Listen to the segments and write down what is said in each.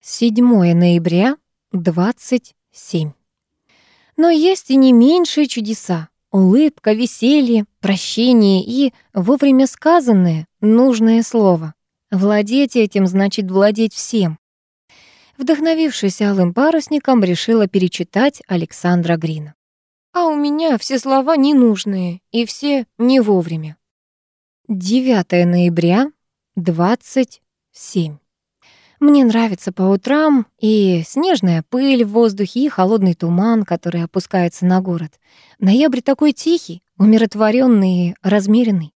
7 ноября, 27. Но есть и не меньшие чудеса. Улыбка, веселье, прощение и вовремя сказанное нужное слово. Владеть этим значит владеть всем. Вдохновившись алым парусником, решила перечитать Александра Грина. А у меня все слова ненужные и все не вовремя. 9 ноября, 27. Мне нравится по утрам и снежная пыль в воздухе, и холодный туман, который опускается на город. Ноябрь такой тихий, умиротворенный и размеренный.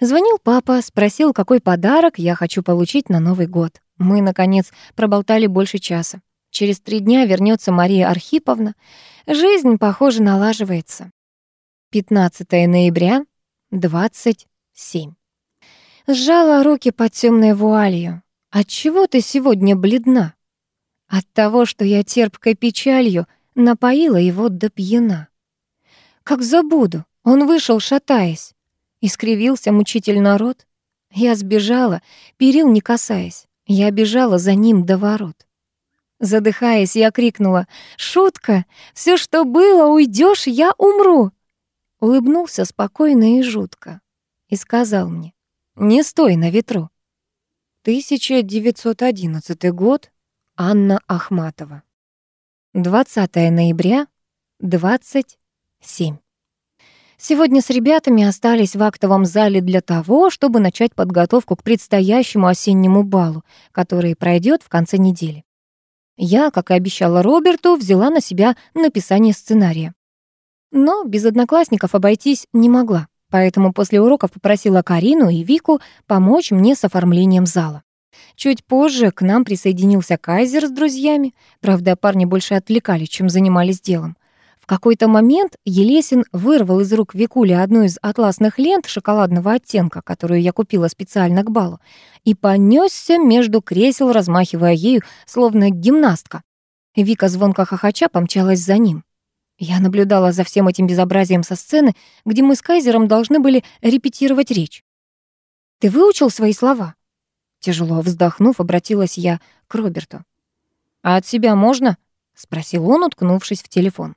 Звонил папа, спросил, какой подарок я хочу получить на Новый год. Мы, наконец, проболтали больше часа. Через три дня вернется Мария Архиповна. Жизнь, похоже, налаживается. 15 ноября, 27. Сжала руки под темной вуалью. Отчего ты сегодня бледна? От того, что я терпкой печалью напоила его до пьяна. Как забуду, он вышел, шатаясь, искривился мучительно рот. Я сбежала, перил не касаясь, я бежала за ним до ворот. Задыхаясь, я крикнула «Шутка! Все, что было, уйдешь, я умру!» Улыбнулся спокойно и жутко и сказал мне «Не стой на ветру». 1911 год. Анна Ахматова. 20 ноября, 27. Сегодня с ребятами остались в актовом зале для того, чтобы начать подготовку к предстоящему осеннему балу, который пройдет в конце недели. Я, как и обещала Роберту, взяла на себя написание сценария. Но без одноклассников обойтись не могла. Поэтому после уроков попросила Карину и Вику помочь мне с оформлением зала. Чуть позже к нам присоединился Кайзер с друзьями. Правда, парни больше отвлекали, чем занимались делом. В какой-то момент Елесин вырвал из рук Викули одну из атласных лент шоколадного оттенка, которую я купила специально к балу, и понесся между кресел, размахивая ею, словно гимнастка. Вика звонко хохоча помчалась за ним. Я наблюдала за всем этим безобразием со сцены, где мы с Кайзером должны были репетировать речь. «Ты выучил свои слова?» Тяжело вздохнув, обратилась я к Роберту. «А от себя можно?» — спросил он, уткнувшись в телефон.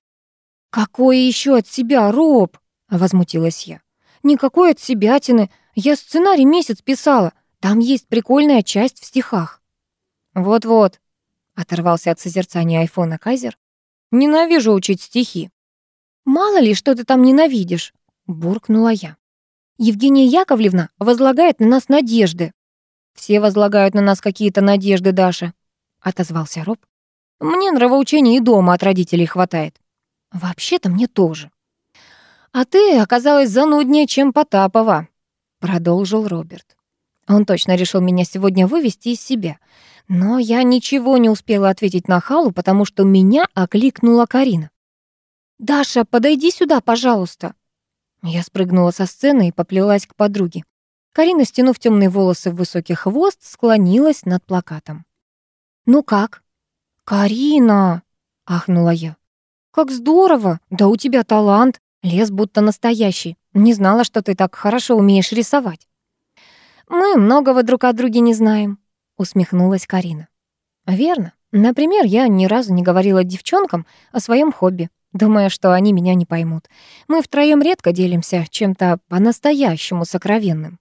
«Какое еще от себя, Роб?» — возмутилась я. «Никакой от себятины. Я сценарий месяц писала. Там есть прикольная часть в стихах». «Вот-вот», — оторвался от созерцания айфона Кайзер. Ненавижу учить стихи». «Мало ли, что ты там ненавидишь», — буркнула я. «Евгения Яковлевна возлагает на нас надежды». «Все возлагают на нас какие-то надежды, Даша», — отозвался Роб. «Мне нравоучения и дома от родителей хватает». «Вообще-то мне тоже». «А ты оказалась зануднее, чем Потапова», — продолжил Роберт. Он точно решил меня сегодня вывести из себя. Но я ничего не успела ответить на Халу, потому что меня окликнула Карина. «Даша, подойди сюда, пожалуйста». Я спрыгнула со сцены и поплелась к подруге. Карина, стянув темные волосы в высокий хвост, склонилась над плакатом. «Ну как?» «Карина!» — ахнула я. «Как здорово! Да у тебя талант! Лес будто настоящий. Не знала, что ты так хорошо умеешь рисовать». «Мы многого друг о друге не знаем», — усмехнулась Карина. «Верно. Например, я ни разу не говорила девчонкам о своем хобби, думая, что они меня не поймут. Мы втроем редко делимся чем-то по-настоящему сокровенным.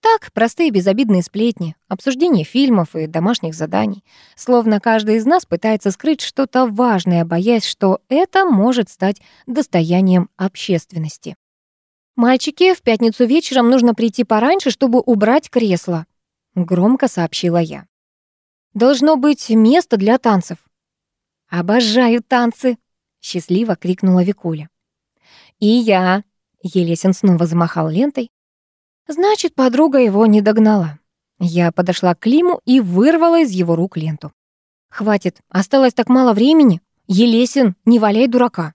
Так, простые безобидные сплетни, обсуждение фильмов и домашних заданий. Словно каждый из нас пытается скрыть что-то важное, боясь, что это может стать достоянием общественности. «Мальчики, в пятницу вечером нужно прийти пораньше, чтобы убрать кресло», — громко сообщила я. «Должно быть место для танцев». «Обожаю танцы!» — счастливо крикнула Викуля. «И я!» — Елесин снова замахал лентой. Значит, подруга его не догнала. Я подошла к Климу и вырвала из его рук ленту. «Хватит, осталось так мало времени. Елесин, не валяй дурака».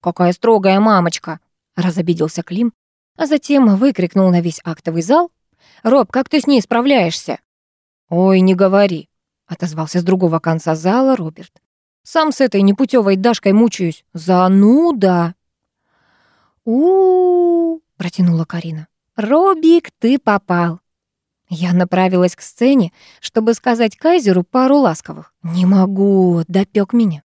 «Какая строгая мамочка!» — разобиделся Клим, а затем выкрикнул на весь актовый зал. «Роб, как ты с ней справляешься?» «Ой, не говори», — отозвался с другого конца зала Роберт. «Сам с этой непутевой Дашкой мучаюсь. Зануда!» «У-у-у!» — протянула Карина. «Робик, ты попал!» Я направилась к сцене, чтобы сказать Кайзеру пару ласковых. «Не могу, допек меня».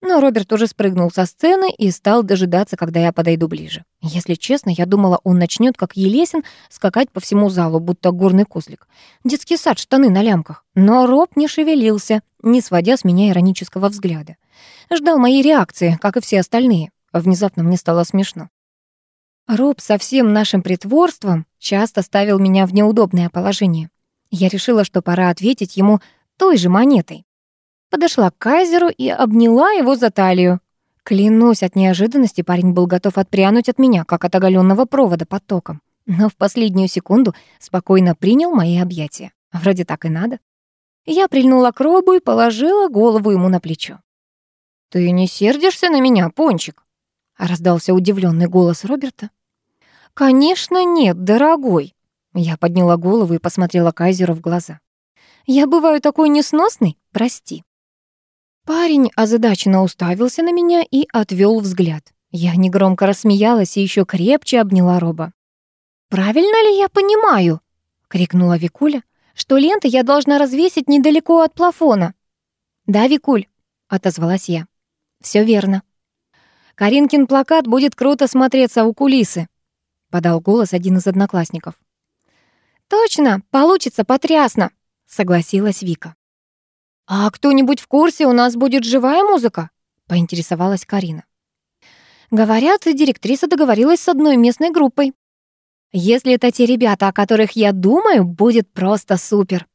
Но Роберт уже спрыгнул со сцены и стал дожидаться, когда я подойду ближе. Если честно, я думала, он начнет, как Елесин, скакать по всему залу, будто горный козлик. Детский сад, штаны на лямках. Но Роб не шевелился, не сводя с меня иронического взгляда. Ждал моей реакции, как и все остальные. Внезапно мне стало смешно. Роб со всем нашим притворством часто ставил меня в неудобное положение. Я решила, что пора ответить ему той же монетой. Подошла к Кайзеру и обняла его за талию. Клянусь, от неожиданности парень был готов отпрянуть от меня, как от оголенного провода под током. Но в последнюю секунду спокойно принял мои объятия. Вроде так и надо. Я прильнула к Робу и положила голову ему на плечо. «Ты не сердишься на меня, Пончик?» — раздался удивленный голос Роберта. «Конечно нет, дорогой». Я подняла голову и посмотрела Кайзеру в глаза. «Я бываю такой несносный? Прости». Парень озадаченно уставился на меня и отвел взгляд. Я негромко рассмеялась и еще крепче обняла Роба. «Правильно ли я понимаю?» — крикнула Викуля, «что ленты я должна развесить недалеко от плафона». «Да, Викуль», — отозвалась я. Все верно». «Каринкин плакат будет круто смотреться у кулисы», — подал голос один из одноклассников. «Точно, получится потрясно», — согласилась Вика. «А кто-нибудь в курсе, у нас будет живая музыка?» — поинтересовалась Карина. Говорят, директриса договорилась с одной местной группой. Если это те ребята, о которых я думаю, будет просто супер.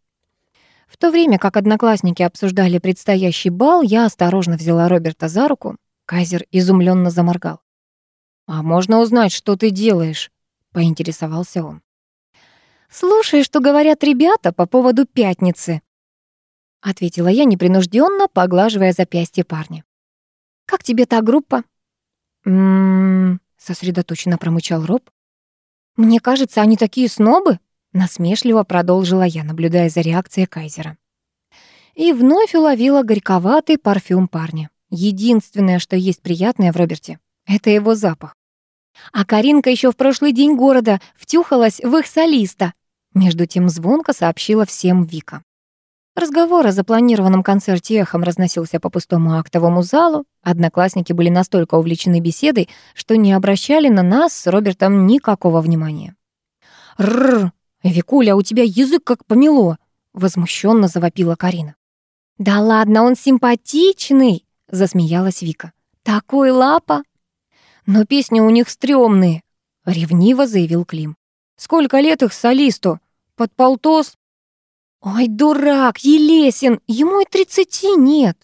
В то время как одноклассники обсуждали предстоящий бал, я осторожно взяла Роберта за руку. Кайзер изумленно заморгал. «А можно узнать, что ты делаешь?» — поинтересовался он. «Слушай, что говорят ребята по поводу пятницы», ответила я непринужденно, поглаживая запястье парня. Как тебе та группа? М-м, сосредоточенно промычал Роб. Мне кажется, они такие снобы, насмешливо продолжила я, наблюдая за реакцией Кайзера. И вновь уловила горьковатый парфюм парня. Единственное, что есть приятное в Роберте, это его запах. А Каринка еще в прошлый день города втюхалась в их солиста. Между тем звонко сообщила всем Вика. Разговор о запланированном концерте эхом разносился по пустому актовому залу. Одноклассники были настолько увлечены беседой, что не обращали на нас с Робертом никакого внимания. «Рррр! Викуля, у тебя язык как помело!» — возмущенно завопила Карина. «Да ладно, он симпатичный!» — засмеялась Вика. «Такой лапа!» «Но песни у них стрёмные!» — ревниво заявил Клим. «Сколько лет их солисту? Под полтос?» «Ой, дурак, Елесин, ему и тридцати нет!»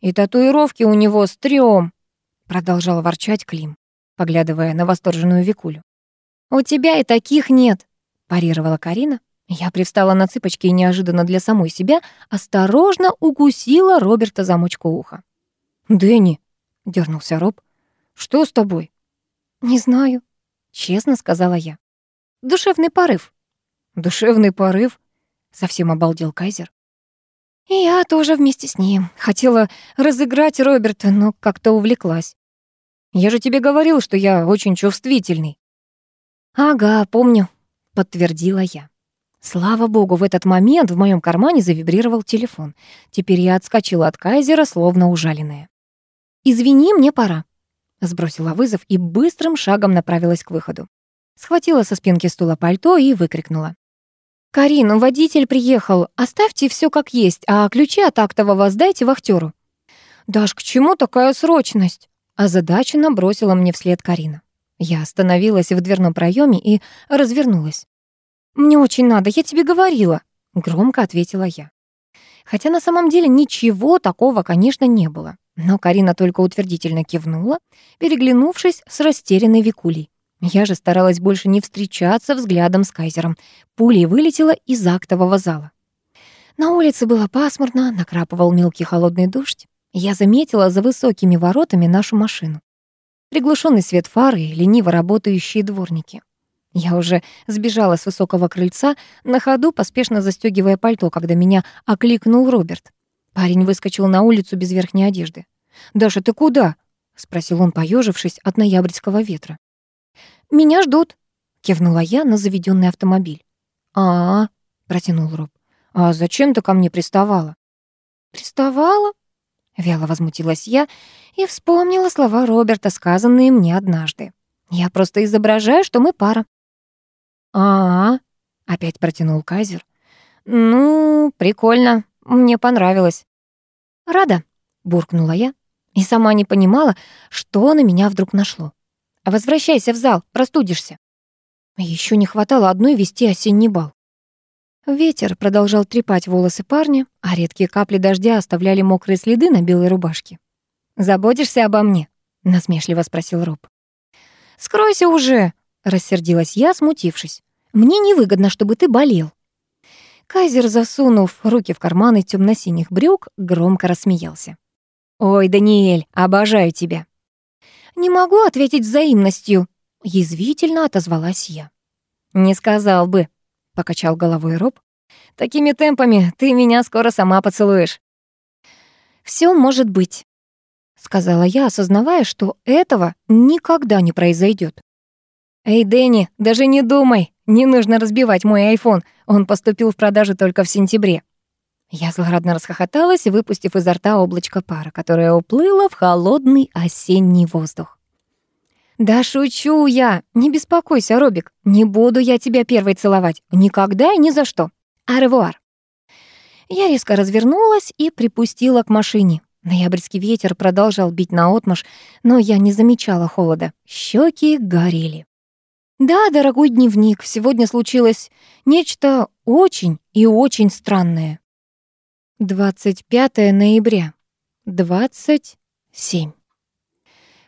«И татуировки у него стрём!» Продолжал ворчать Клим, поглядывая на восторженную Викулю. «У тебя и таких нет!» парировала Карина. Я привстала на цыпочки и неожиданно для самой себя осторожно укусила Роберта за мочку уха. «Дэнни!» — дернулся Роб. «Что с тобой?» «Не знаю», — честно сказала я. «Душевный порыв». «Душевный порыв?» Совсем обалдел Кайзер. И я тоже вместе с ним. Хотела разыграть Роберта, но как-то увлеклась. Я же тебе говорил, что я очень чувствительный. Ага, помню, подтвердила я. Слава богу, в этот момент в моем кармане завибрировал телефон. Теперь я отскочила от Кайзера, словно ужаленная. «Извини, мне пора», — сбросила вызов и быстрым шагом направилась к выходу. Схватила со спинки стула пальто и выкрикнула. «Карин, водитель приехал. Оставьте все как есть, а ключи от актового сдайте вахтеру». «Даш, к чему такая срочность?» Озадаченно бросила мне вслед Карина. Я остановилась в дверном проеме и развернулась. «Мне очень надо, я тебе говорила», — громко ответила я. Хотя на самом деле ничего такого, конечно, не было. Но Карина только утвердительно кивнула, переглянувшись с растерянной Викулей. Я же старалась больше не встречаться взглядом с Кайзером. Пулей вылетела из актового зала. На улице было пасмурно, накрапывал мелкий холодный дождь. Я заметила за высокими воротами нашу машину. Приглушенный свет фары и лениво работающие дворники. Я уже сбежала с высокого крыльца, на ходу поспешно застегивая пальто, когда меня окликнул Роберт. Парень выскочил на улицу без верхней одежды. «Даша, ты куда?» — спросил он, поежившись от ноябрьского ветра. «Меня ждут», — кивнула я на заведенный автомобиль. «А, -а протянул Роб. «А зачем ты ко мне приставала?» «Приставала?» — вяло возмутилась я и вспомнила слова Роберта, сказанные мне однажды. «Я просто изображаю, что мы пара». «А-а», — опять протянул Кайзер. «Ну, прикольно, мне понравилось». «Рада», — буркнула я и сама не понимала, что на меня вдруг нашло. «Возвращайся в зал, простудишься». Еще не хватало одной вести осенний бал. Ветер продолжал трепать волосы парня, а редкие капли дождя оставляли мокрые следы на белой рубашке. «Заботишься обо мне?» — насмешливо спросил Роб. «Скройся уже!» — рассердилась я, смутившись. «Мне невыгодно, чтобы ты болел». Кайзер, засунув руки в карманы темно-синих брюк, громко рассмеялся. «Ой, Даниэль, обожаю тебя!» «Не могу ответить взаимностью», — язвительно отозвалась я. «Не сказал бы», — покачал головой Роб. «Такими темпами ты меня скоро сама поцелуешь». «Всё может быть», — сказала я, осознавая, что этого никогда не произойдет. «Эй, Дэнни, даже не думай, не нужно разбивать мой айфон, он поступил в продажу только в сентябре». Я злорадно расхохоталась, выпустив изо рта облачко пара, которое уплыло в холодный осенний воздух. «Да шучу я! Не беспокойся, Робик, не буду я тебя первой целовать. Никогда и ни за что. Аревуар!» Я резко развернулась и припустила к машине. Ноябрьский ветер продолжал бить наотмашь, но я не замечала холода. Щеки горели. Да, дорогой дневник, сегодня случилось нечто очень и очень странное. 25 ноября. 27.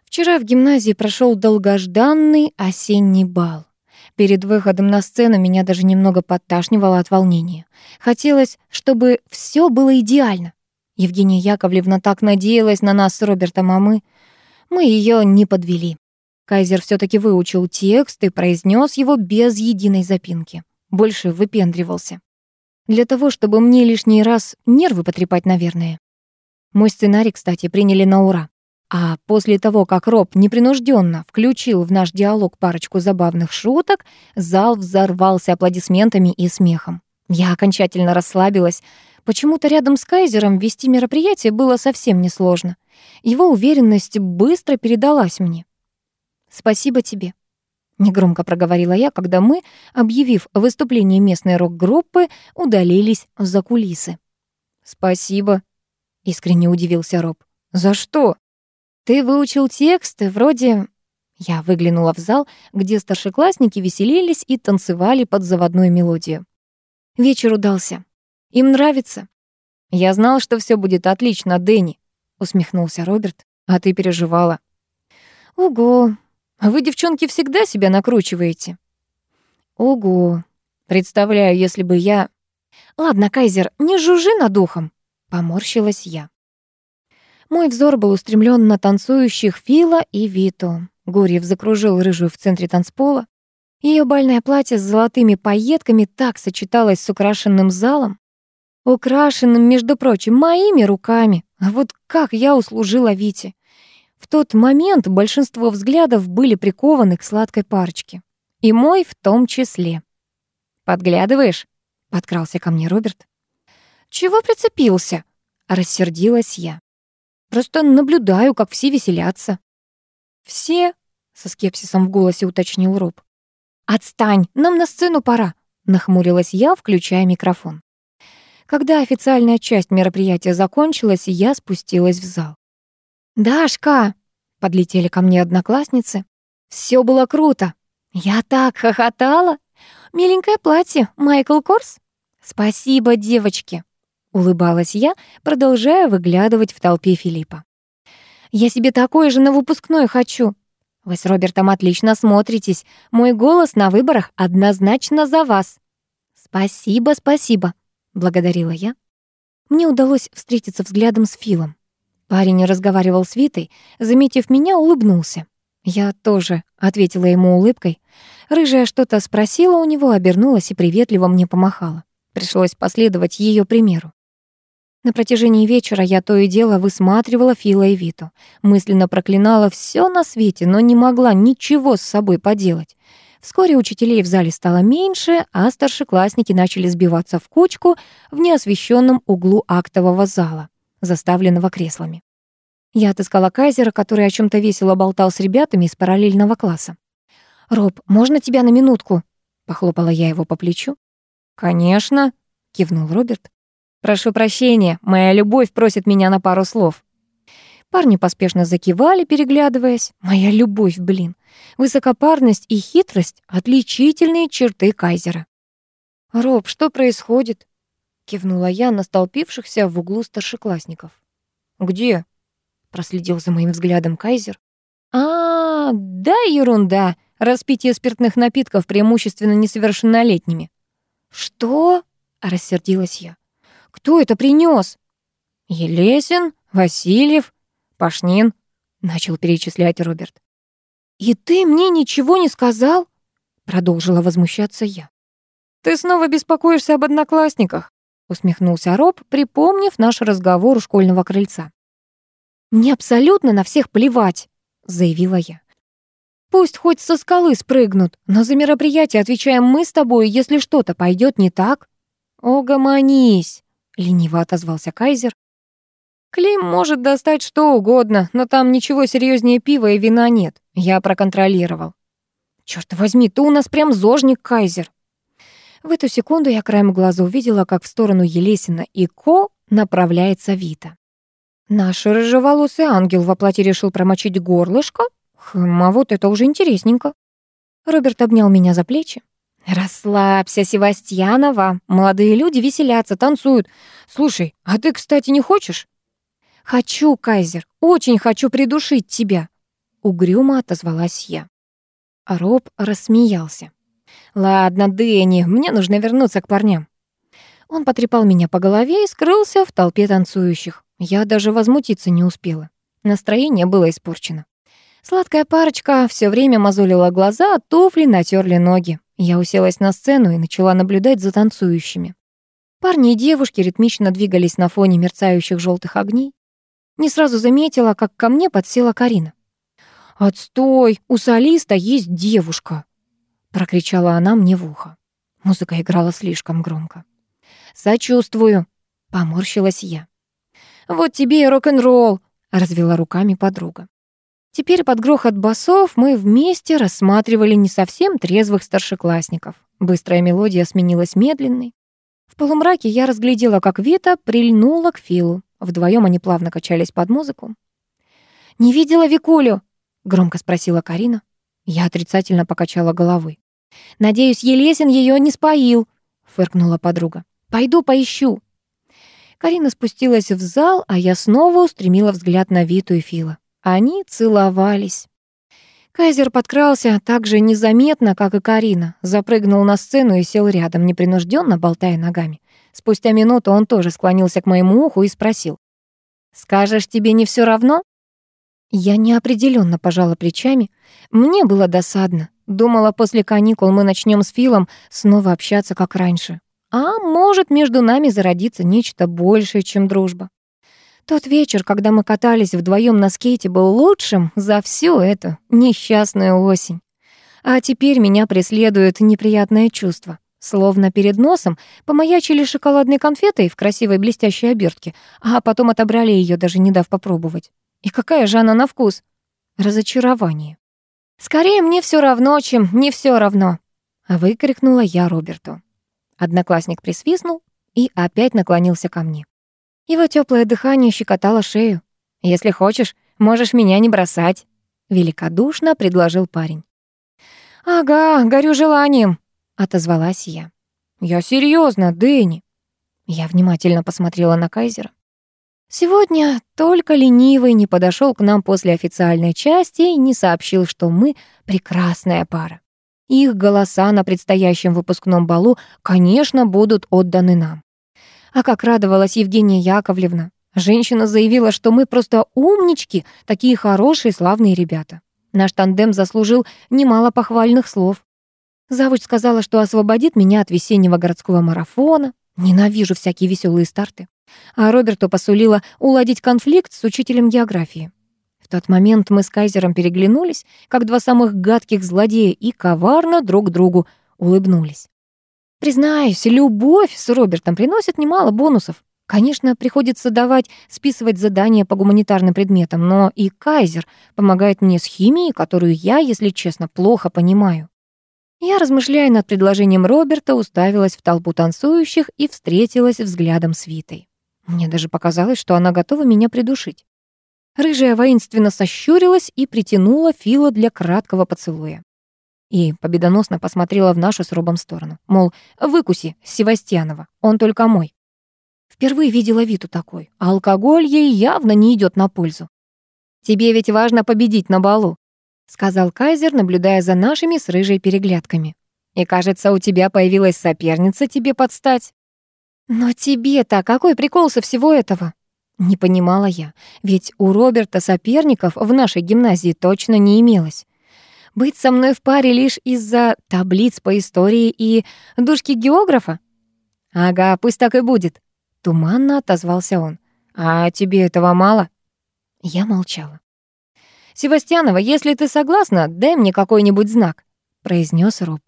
Вчера в гимназии прошел долгожданный осенний бал. Перед выходом на сцену меня даже немного подташнивало от волнения. Хотелось, чтобы все было идеально. Евгения Яковлевна так надеялась на нас с Робертом, а мы... Мы ее не подвели. Кайзер все таки выучил текст и произнес его без единой запинки. Больше выпендривался. Для того, чтобы мне лишний раз нервы потрепать, наверное. Мой сценарий, кстати, приняли на ура. А после того, как Роб непринужденно включил в наш диалог парочку забавных шуток, зал взорвался аплодисментами и смехом. Я окончательно расслабилась. Почему-то рядом с Кайзером вести мероприятие было совсем несложно. Его уверенность быстро передалась мне. «Спасибо тебе», — негромко проговорила я, когда мы, объявив выступление местной рок-группы, удалились за кулисы. «Спасибо», — искренне удивился Роб. «За что?» «Ты выучил тексты вроде...» Я выглянула в зал, где старшеклассники веселились и танцевали под заводную мелодию. Вечер удался. Им нравится. Я знал, что все будет отлично, Дэнни, усмехнулся Роберт. А ты переживала. Ого, вы, девчонки, всегда себя накручиваете. Ого. Представляю, если бы я... Ладно, Кайзер, не жужжи над ухом. Поморщилась я. Мой взор был устремлен на танцующих Фила и Вито. Гурьев закружил рыжую в центре танцпола. Ее бальное платье с золотыми пайетками так сочеталось с украшенным залом. Украшенным, между прочим, моими руками. А вот как я услужила Вите. В тот момент большинство взглядов были прикованы к сладкой парочке. И мой в том числе. «Подглядываешь?» — подкрался ко мне Роберт. «Чего прицепился?» — рассердилась я. «Просто наблюдаю, как все веселятся». «Все?» — со скепсисом в голосе уточнил Роб. «Отстань, нам на сцену пора», — нахмурилась я, включая микрофон. Когда официальная часть мероприятия закончилась, я спустилась в зал. «Дашка!» — подлетели ко мне одноклассницы. Все было круто. Я так хохотала. Миленькое платье, Майкл Корс. Спасибо, девочки!» — улыбалась я, продолжая выглядывать в толпе Филиппа. «Я себе такое же на выпускной хочу. Вы с Робертом отлично смотритесь. Мой голос на выборах однозначно за вас». «Спасибо, спасибо», — благодарила я. Мне удалось встретиться взглядом с Филом. Парень разговаривал с Витой, заметив меня, улыбнулся. Я тоже ответила ему улыбкой. Рыжая что-то спросила у него, обернулась и приветливо мне помахала. Пришлось последовать ее примеру. На протяжении вечера я то и дело высматривала Фила и Виту. Мысленно проклинала все на свете, но не могла ничего с собой поделать. Вскоре учителей в зале стало меньше, а старшеклассники начали сбиваться в кучку в неосвещенном углу актового зала, заставленного креслами. Я отыскала Кайзера, который о чем то весело болтал с ребятами из параллельного класса. «Роб, можно тебя на минутку?» — похлопала я его по плечу. «Конечно», — кивнул Роберт. «Прошу прощения, моя любовь просит меня на пару слов». Парни поспешно закивали, переглядываясь. Моя любовь, блин. Высокопарность и хитрость — отличительные черты Кайзера. «Роб, что происходит?» — кивнула я на столпившихся в углу старшеклассников. «Где?» — проследил за моим взглядом Кайзер. «А, да, ерунда. Распитие спиртных напитков преимущественно несовершеннолетними». «Что?» — рассердилась я. «Кто это принес? «Елесин, Васильев, Пашнин», — начал перечислять Роберт. «И ты мне ничего не сказал?» — продолжила возмущаться я. «Ты снова беспокоишься об одноклассниках», — усмехнулся Роб, припомнив наш разговор у школьного крыльца. «Мне абсолютно на всех плевать», — заявила я. «Пусть хоть со скалы спрыгнут, но за мероприятие отвечаем мы с тобой, если что-то пойдет не так». «Угомонись», — лениво отозвался Кайзер. Клим может достать что угодно, но там ничего серьезнее пива и вина нет. Я проконтролировал. Черт возьми, ты у нас прям зожник, Кайзер. В эту секунду я краем глаза увидела, как в сторону Елесина и Ко направляется Вита. Наш рыжеволосый ангел во плоти решил промочить горлышко? Хм, а вот это уже интересненько. Роберт обнял меня за плечи. «Расслабься, Севастьянова. Молодые люди веселятся, танцуют. Слушай, а ты, кстати, не хочешь?» «Хочу, Кайзер, очень хочу придушить тебя», — угрюмо отозвалась я. А Роб рассмеялся. «Ладно, Дэнни, мне нужно вернуться к парням». Он потрепал меня по голове и скрылся в толпе танцующих. Я даже возмутиться не успела. Настроение было испорчено. Сладкая парочка все время мозолила глаза, а туфли натерли ноги. Я уселась на сцену и начала наблюдать за танцующими. Парни и девушки ритмично двигались на фоне мерцающих желтых огней. Не сразу заметила, как ко мне подсела Карина. «Отстой! У солиста есть девушка!» Прокричала она мне в ухо. Музыка играла слишком громко. «Сочувствую!» — поморщилась я. «Вот тебе и рок-н-ролл!» — развела руками подруга. Теперь под грохот басов мы вместе рассматривали не совсем трезвых старшеклассников. Быстрая мелодия сменилась медленной. В полумраке я разглядела, как Вита прильнула к Филу. Вдвоем они плавно качались под музыку. «Не видела Викулю?» — громко спросила Карина. Я отрицательно покачала головой. «Надеюсь, Елесин ее не споил», — фыркнула подруга. «Пойду поищу». Карина спустилась в зал, а я снова устремила взгляд на Виту и Фила. Они целовались. Кайзер подкрался так же незаметно, как и Карина, запрыгнул на сцену и сел рядом, непринужденно болтая ногами. Спустя минуту он тоже склонился к моему уху и спросил. «Скажешь, тебе не все равно?» Я неопределенно пожала плечами. Мне было досадно. Думала, после каникул мы начнем с Филом снова общаться, как раньше. А может, между нами зародится нечто большее, чем дружба. Тот вечер, когда мы катались вдвоем на скейте, был лучшим за всю эту несчастную осень. А теперь меня преследует неприятное чувство. Словно перед носом помаячили шоколадной конфетой в красивой блестящей обертке, а потом отобрали ее, даже не дав попробовать. И какая же она на вкус? Разочарование. «Скорее мне все равно, чем не все равно», — выкрикнула я Роберту. Одноклассник присвистнул и опять наклонился ко мне. Его теплое дыхание щекотало шею. «Если хочешь, можешь меня не бросать», — великодушно предложил парень. «Ага, горю желанием», отозвалась я. «Я серьезно, Дэнни». Я внимательно посмотрела на Кайзера. Сегодня только ленивый не подошел к нам после официальной части и не сообщил, что мы прекрасная пара. Их голоса на предстоящем выпускном балу, конечно, будут отданы нам. А как радовалась Евгения Яковлевна. Женщина заявила, что мы просто умнички, такие хорошие, славные ребята. Наш тандем заслужил немало похвальных слов. Завуч сказала, что освободит меня от весеннего городского марафона. Ненавижу всякие веселые старты. А Роберту посулила уладить конфликт с учителем географии. В тот момент мы с Кайзером переглянулись, как два самых гадких злодея, и коварно друг другу улыбнулись. Признаюсь, любовь с Робертом приносит немало бонусов. Конечно, приходится давать, списывать задания по гуманитарным предметам, но и Кайзер помогает мне с химией, которую я, если честно, плохо понимаю. Я, размышляя над предложением Роберта, уставилась в толпу танцующих и встретилась взглядом с Витой. Мне даже показалось, что она готова меня придушить. Рыжая воинственно сощурилась и притянула Фила для краткого поцелуя. И победоносно посмотрела в нашу с Робом сторону. Мол, выкуси, Севастьянова, он только мой. Впервые видела Виту такой, а алкоголь ей явно не идет на пользу. «Тебе ведь важно победить на балу», сказал Кайзер, наблюдая за нашими с рыжей переглядками. «И кажется, у тебя появилась соперница тебе подстать». «Но тебе-то какой прикол со всего этого?» Не понимала я, ведь у Роберта соперников в нашей гимназии точно не имелось. Быть со мной в паре лишь из-за таблиц по истории и душки географа? Ага, пусть так и будет. Туманно отозвался он. А тебе этого мало? Я молчала. «Севастьянова, если ты согласна, дай мне какой-нибудь знак», — произнес Роб.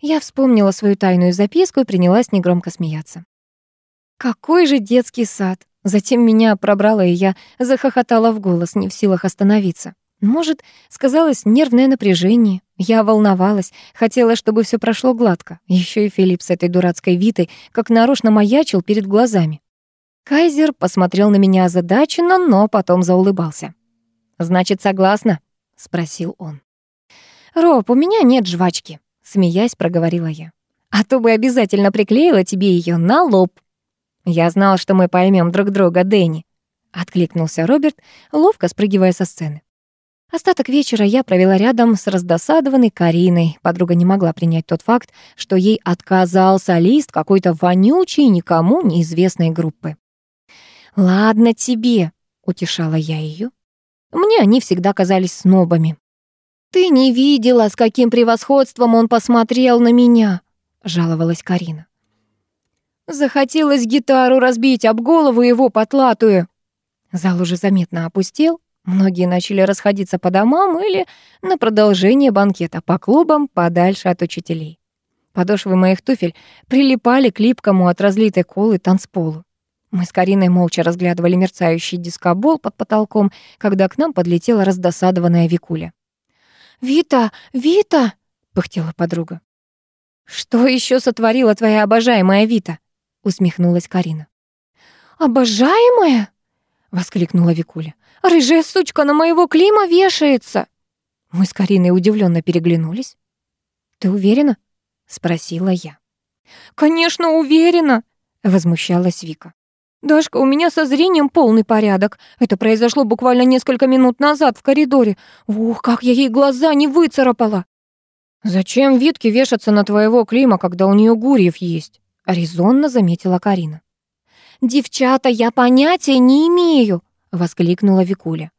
Я вспомнила свою тайную записку и принялась негромко смеяться. Какой же детский сад! Затем меня пробрало, и я захохотала в голос, не в силах остановиться. Может, сказалось нервное напряжение. Я волновалась, хотела, чтобы все прошло гладко. Еще и Филипп с этой дурацкой Витой как нарочно маячил перед глазами. Кайзер посмотрел на меня озадаченно, но потом заулыбался. «Значит, согласна?» — спросил он. «Роб, у меня нет жвачки», — смеясь проговорила я. «А то бы обязательно приклеила тебе ее на лоб». «Я знал, что мы поймем друг друга, Дэнни», — откликнулся Роберт, ловко спрыгивая со сцены. Остаток вечера я провела рядом с раздосадованной Кариной. Подруга не могла принять тот факт, что ей отказал солист какой-то вонючей, никому неизвестной группы. «Ладно тебе», — утешала я ее. Мне они всегда казались снобами. «Ты не видела, с каким превосходством он посмотрел на меня», — жаловалась Карина. «Захотелось гитару разбить об голову его потлатую». Зал уже заметно опустел, многие начали расходиться по домам или на продолжение банкета по клубам подальше от учителей. Подошвы моих туфель прилипали к липкому от разлитой колы танцполу. Мы с Кариной молча разглядывали мерцающий дискобол под потолком, когда к нам подлетела раздосадованная Викуля. «Вита! Вита!» — пыхтела подруга. «Что еще сотворила твоя обожаемая Вита?» — усмехнулась Карина. «Обожаемая?» — воскликнула Викуля. «Рыжая сучка на моего Клима вешается!» Мы с Кариной удивленно переглянулись. «Ты уверена?» — спросила я. «Конечно, уверена!» — возмущалась Вика. «Дашка, у меня со зрением полный порядок. Это произошло буквально несколько минут назад в коридоре. Ух, как я ей глаза не выцарапала!» «Зачем Витке вешаться на твоего Клима, когда у нее Гурьев есть?» — резонно заметила Карина. «Девчата, я понятия не имею!» — воскликнула Викуля.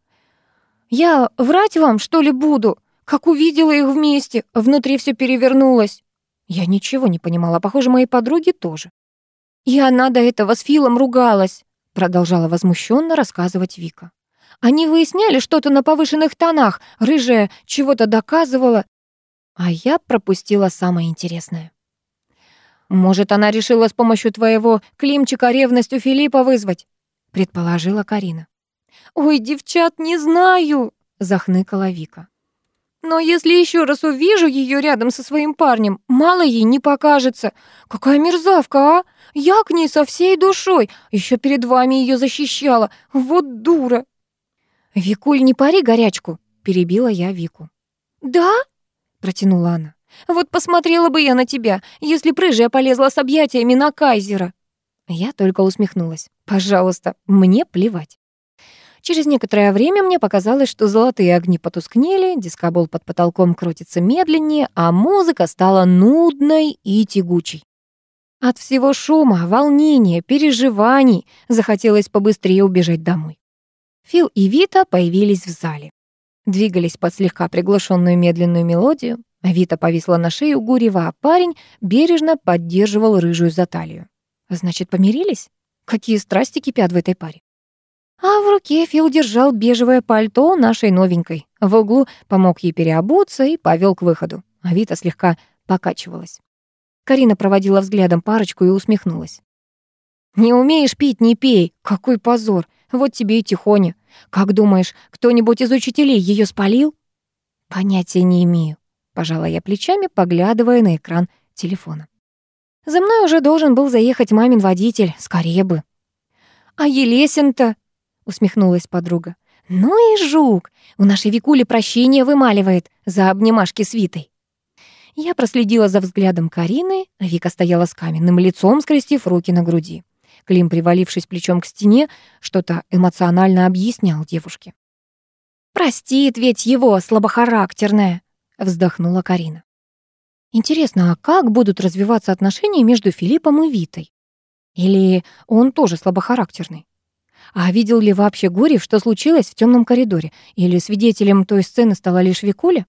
«Я врать вам, что ли, буду? Как увидела их вместе, внутри все перевернулось». Я ничего не понимала, похоже, мои подруги тоже. «И она до этого с Филом ругалась», — продолжала возмущенно рассказывать Вика. «Они выясняли что-то на повышенных тонах, рыжая чего-то доказывала». А я пропустила самое интересное. «Может, она решила с помощью твоего Климчика ревность у Филиппа вызвать?» — предположила Карина. «Ой, девчат, не знаю», — захныкала Вика. «Но если еще раз увижу ее рядом со своим парнем, мало ей не покажется. Какая мерзавка, а? Я к ней со всей душой, еще перед вами ее защищала. Вот дура. Викуль, не пари горячку, перебила я Вику. Да? протянула она. Вот посмотрела бы я на тебя, если прыжая полезла с объятиями на кайзера. Я только усмехнулась. Пожалуйста, мне плевать. Через некоторое время мне показалось, что золотые огни потускнели, дискобол под потолком крутится медленнее, а музыка стала нудной и тягучей. От всего шума, волнения, переживаний захотелось побыстрее убежать домой. Фил и Вита появились в зале. Двигались под слегка приглушенную медленную мелодию. Вита повисла на шею Гурьева, а парень бережно поддерживал рыжую за талию. Значит, помирились? Какие страсти кипят в этой паре? А в руке Фил держал бежевое пальто нашей новенькой. В углу помог ей переобуться и повел к выходу. А Вита слегка покачивалась. Карина проводила взглядом парочку и усмехнулась. «Не умеешь пить, не пей. Какой позор. Вот тебе и тихоня. Как думаешь, кто-нибудь из учителей ее спалил?» «Понятия не имею», — пожала я плечами, поглядывая на экран телефона. «За мной уже должен был заехать мамин водитель. Скорее бы». «А Елесин-то?» — усмехнулась подруга. «Ну и жук! У нашей Викули прощение вымаливает за обнимашки с Витой». Я проследила за взглядом Карины, а Вика стояла с каменным лицом, скрестив руки на груди. Клим, привалившись плечом к стене, что-то эмоционально объяснял девушке. «Простит ведь его, слабохарактерная», — вздохнула Карина. «Интересно, а как будут развиваться отношения между Филиппом и Витой? Или он тоже слабохарактерный? А видел ли вообще Гурьев, что случилось в темном коридоре? Или свидетелем той сцены стала лишь Викуля?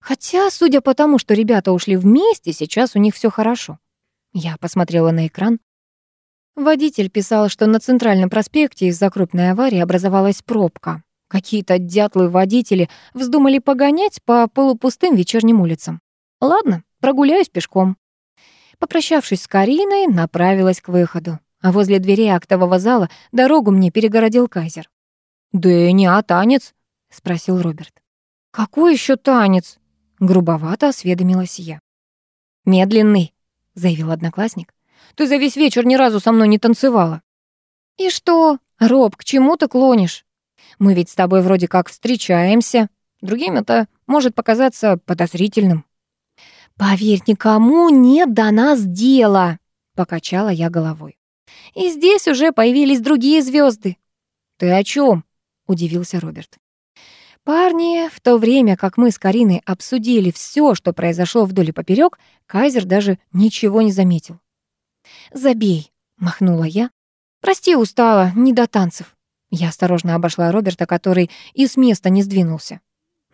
Хотя, судя по тому, что ребята ушли вместе, сейчас у них все хорошо. Я посмотрела на экран. Водитель писал, что на центральном проспекте из-за крупной аварии образовалась пробка. Какие-то дятлы-водители вздумали погонять по полупустым вечерним улицам. Ладно, прогуляюсь пешком. Попрощавшись с Кариной, направилась к выходу. А возле двери актового зала дорогу мне перегородил Кайзер. «Дэнни, а танец?» — спросил Роберт. «Какой еще танец?» — грубовато осведомилась я. «Медленный», — заявил одноклассник. Ты за весь вечер ни разу со мной не танцевала». «И что? Роб, к чему ты клонишь? Мы ведь с тобой вроде как встречаемся. Другим это может показаться подозрительным». «Поверь, никому нет до нас дела», — покачала я головой. «И здесь уже появились другие звезды. «Ты о чем? удивился Роберт. Парни, в то время как мы с Кариной обсудили все, что произошло вдоль и поперек, Кайзер даже ничего не заметил. «Забей», — махнула я. «Прости, устала, не до танцев». Я осторожно обошла Роберта, который и с места не сдвинулся.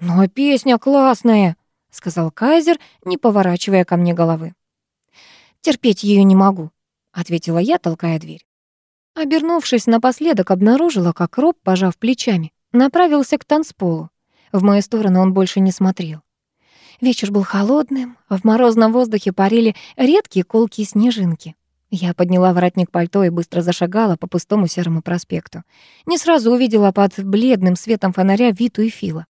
«Но песня классная», — сказал Кайзер, не поворачивая ко мне головы. «Терпеть ее не могу», — ответила я, толкая дверь. Обернувшись напоследок, обнаружила, как Роб, пожав плечами, направился к танцполу. В мою сторону он больше не смотрел. Вечер был холодным, в морозном воздухе парили редкие колкие снежинки. Я подняла воротник пальто и быстро зашагала по пустому серому проспекту. Не сразу увидела под бледным светом фонаря Виту и Фила.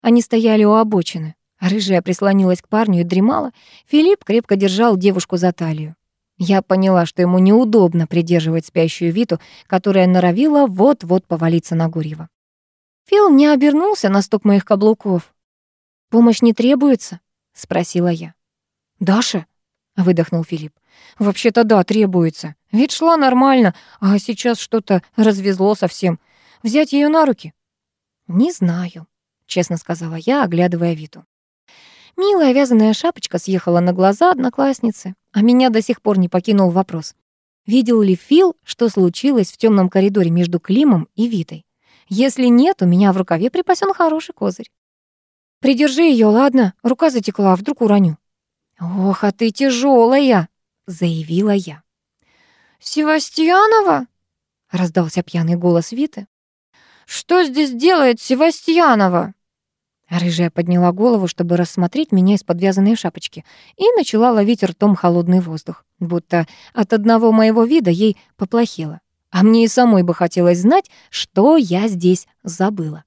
Они стояли у обочины. Рыжая прислонилась к парню и дремала. Филипп крепко держал девушку за талию. Я поняла, что ему неудобно придерживать спящую Виту, которая норовила вот-вот повалиться на Гурьева. Фил не обернулся на стук моих каблуков. «Помощь не требуется?» — спросила я. «Даша?» — выдохнул Филипп. «Вообще-то да, требуется. Ведь шла нормально, а сейчас что-то развезло совсем. Взять ее на руки?» «Не знаю», — честно сказала я, оглядывая Виту. Милая вязаная шапочка съехала на глаза одноклассницы, а меня до сих пор не покинул вопрос. Видел ли Фил, что случилось в темном коридоре между Климом и Витой? Если нет, у меня в рукаве припасен хороший козырь. «Придержи ее, ладно? Рука затекла, а вдруг уроню». «Ох, а ты тяжелая, заявила я. «Севастьянова?» — раздался пьяный голос Виты. «Что здесь делает Севастьянова?» Рыжая подняла голову, чтобы рассмотреть меня из подвязанной шапочки, и начала ловить ртом холодный воздух, будто от одного моего вида ей поплохело. А мне и самой бы хотелось знать, что я здесь забыла.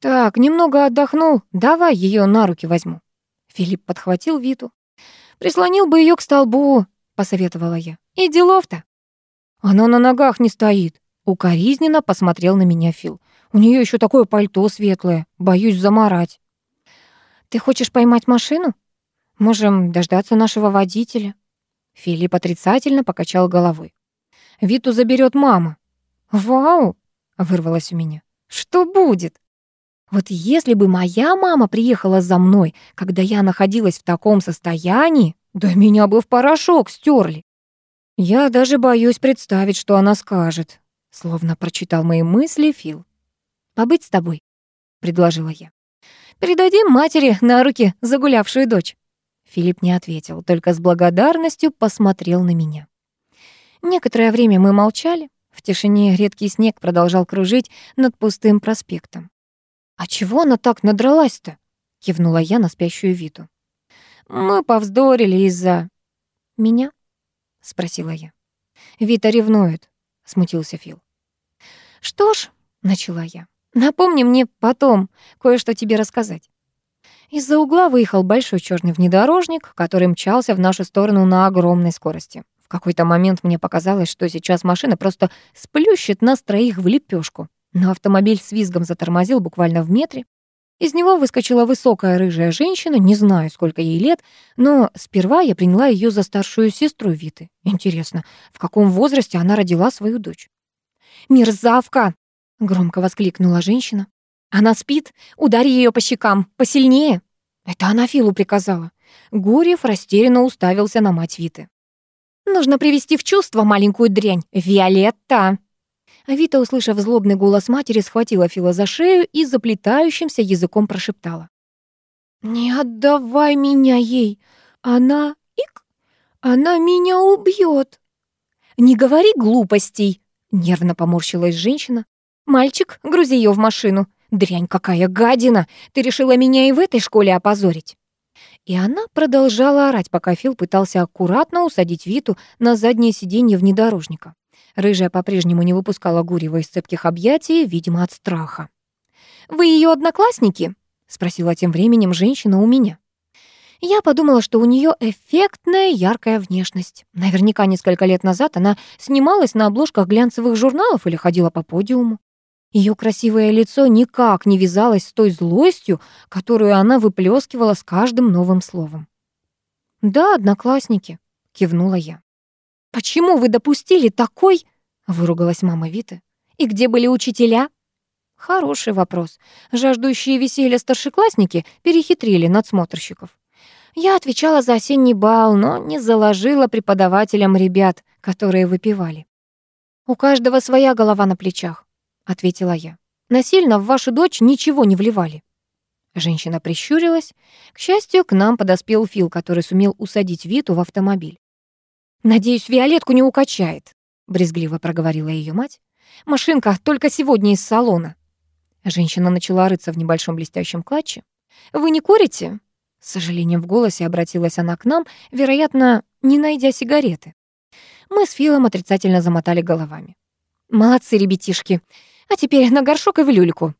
«Так, немного отдохнул, давай ее на руки возьму». Филипп подхватил Виту. «Прислонил бы ее к столбу, — посоветовала я. «И делов-то». «Она на ногах не стоит», — укоризненно посмотрел на меня Фил. «У нее еще такое пальто светлое, боюсь заморать». «Ты хочешь поймать машину? Можем дождаться нашего водителя». Филипп отрицательно покачал головой. «Виту заберет мама». «Вау!» — вырвалось у меня. «Что будет?» Вот если бы моя мама приехала за мной, когда я находилась в таком состоянии, да меня бы в порошок стерли. Я даже боюсь представить, что она скажет. Словно прочитал мои мысли Фил. «Побыть с тобой», — предложила я. «Передадим матери на руки загулявшую дочь». Филипп не ответил, только с благодарностью посмотрел на меня. Некоторое время мы молчали. В тишине редкий снег продолжал кружить над пустым проспектом. «А чего она так надралась-то?» — кивнула я на спящую Виту. «Мы повздорили из-за...» «Меня?» — спросила я. «Вита ревнует», — смутился Фил. «Что ж», — начала я, — «напомни мне потом кое-что тебе рассказать». Из-за угла выехал большой черный внедорожник, который мчался в нашу сторону на огромной скорости. В какой-то момент мне показалось, что сейчас машина просто сплющит нас троих в лепешку. Но автомобиль с визгом затормозил буквально в метре. Из него выскочила высокая рыжая женщина, не знаю, сколько ей лет, но сперва я приняла ее за старшую сестру Виты. Интересно, в каком возрасте она родила свою дочь? «Мерзавка!» — громко воскликнула женщина. «Она спит? Ударь ее по щекам, посильнее!» Это она Филу приказала. Гурьев растерянно уставился на мать Виты. «Нужно привести в чувство маленькую дрянь. Виолетта!» Вита, услышав злобный голос матери, схватила Фила за шею и заплетающимся языком прошептала. «Не отдавай меня ей! Она... ик! Она меня убьет!» «Не говори глупостей!» — нервно поморщилась женщина. «Мальчик, грузи ее в машину. Дрянь какая гадина! Ты решила меня и в этой школе опозорить!» И она продолжала орать, пока Фил пытался аккуратно усадить Виту на заднее сиденье внедорожника. Рыжая по-прежнему не выпускала Гурьева из цепких объятий, видимо, от страха. «Вы ее одноклассники?» — спросила тем временем женщина у меня. Я подумала, что у нее эффектная, яркая внешность. Наверняка несколько лет назад она снималась на обложках глянцевых журналов или ходила по подиуму. Ее красивое лицо никак не вязалось с той злостью, которую она выплескивала с каждым новым словом. «Да, одноклассники», — кивнула я. «Почему вы допустили такой...» — выругалась мама Виты. «И где были учителя?» Хороший вопрос. Жаждущие веселья старшеклассники перехитрили надсмотрщиков. Я отвечала за осенний бал, но не заложила преподавателям ребят, которые выпивали. «У каждого своя голова на плечах», — ответила я. «Насильно в вашу дочь ничего не вливали». Женщина прищурилась. К счастью, к нам подоспел Фил, который сумел усадить Виту в автомобиль. «Надеюсь, Виолетку не укачает», — брезгливо проговорила ее мать. «Машинка только сегодня из салона». Женщина начала рыться в небольшом блестящем клатче. «Вы не курите?» С сожалением в голосе обратилась она к нам, вероятно, не найдя сигареты. Мы с Филом отрицательно замотали головами. «Молодцы, ребятишки. А теперь на горшок и в люльку».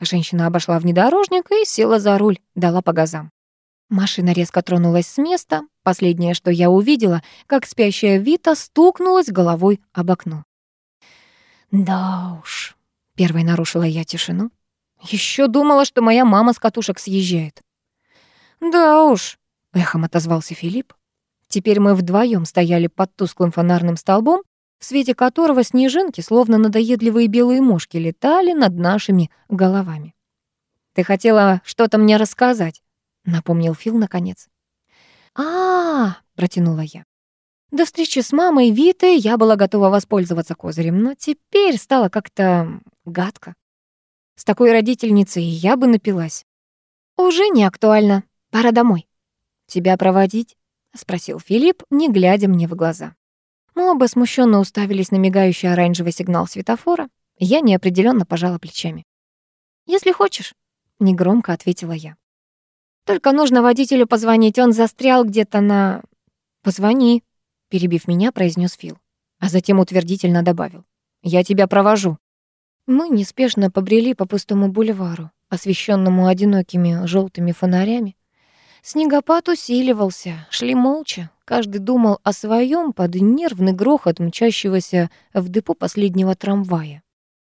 Женщина обошла внедорожник и села за руль, дала по газам. Машина резко тронулась с места. Последнее, что я увидела, как спящая Вита стукнулась головой об окно. «Да уж», — первой нарушила я тишину. Еще думала, что моя мама с катушек съезжает». «Да уж», — эхом отозвался Филипп. Теперь мы вдвоем стояли под тусклым фонарным столбом, в свете которого снежинки, словно надоедливые белые мошки, летали над нашими головами. «Ты хотела что-то мне рассказать?» напомнил Фил наконец. -а протянула я. До встречи с мамой Витой я была готова воспользоваться козырем, но теперь стало как-то гадко. С такой родительницей я бы напилась. Уже не актуально. Пора домой. Тебя проводить? спросил Филипп, не глядя мне в глаза. Мы оба смущенно уставились на мигающий оранжевый сигнал светофора. Я неопределенно пожала плечами. Если хочешь, негромко ответила я. Только нужно водителю позвонить, он застрял где-то на... Позвони, перебив меня, произнес Фил, а затем утвердительно добавил. Я тебя провожу. Мы неспешно побрели по пустому бульвару, освещенному одинокими желтыми фонарями. Снегопад усиливался, шли молча. Каждый думал о своем под нервный грохот мчащегося в депо последнего трамвая.